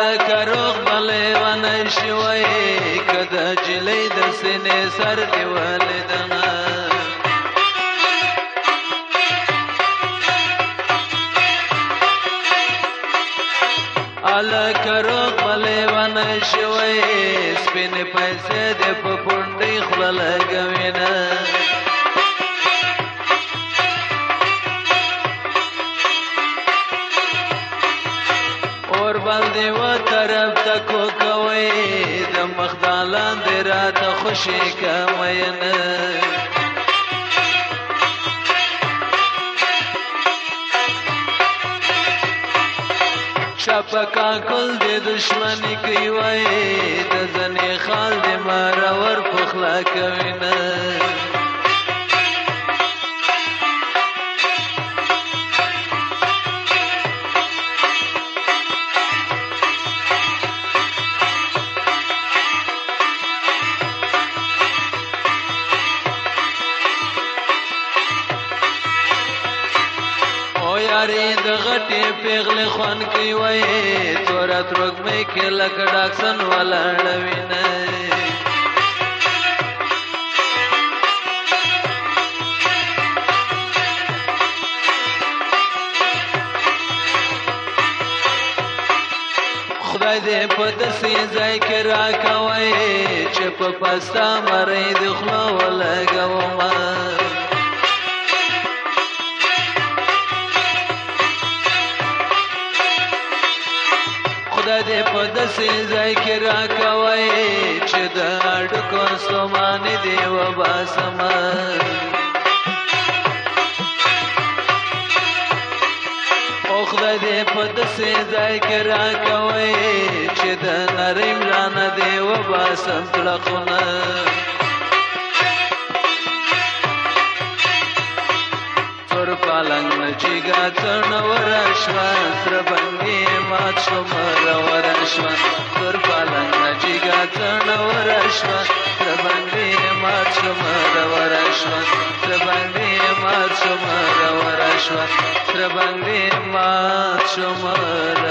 کروغ بلې ونه شوي کده جلې د سینې سر دی ولیدنه ال کروغ بلې ونه شوي سپین پیسې د په پونډې خپل لګوینه اور باندې و طرف تکو کوي د مخدان لاندې راته خوشي کوي نه شپکا کل د دشمنی کوي وای د زنې خال د مارور پخلا کوي نه یاري د غټې پیغلې خوان کې وای تور ترګ مې کې لک ډاکسن ولړ وینه خدای دې په دسې ځای کې راکوي چې په پستا مرې د خلا ولګوم خدای دې په دسې ځای کې را کوي چې د اډکو سمان دی و باسما او خدای دې په دسې ځای کې را کوي چې د نریم لانه دی و باسم تلخونه چې ګاتن ورشوا تر باندې ما څومر ورشوا تر پالنګ چې ګاتن ورشوا تر باندې ما څومر ورشوا تر باندې ما څومر ورشوا تر باندې ما څومر